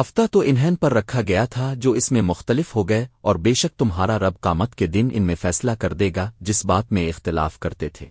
ہفتہ تو انہین پر رکھا گیا تھا جو اس میں مختلف ہو گئے اور بے شک تمہارا رب قامت کے دن ان میں فیصلہ کر دے گا جس بات میں اختلاف کرتے تھے۔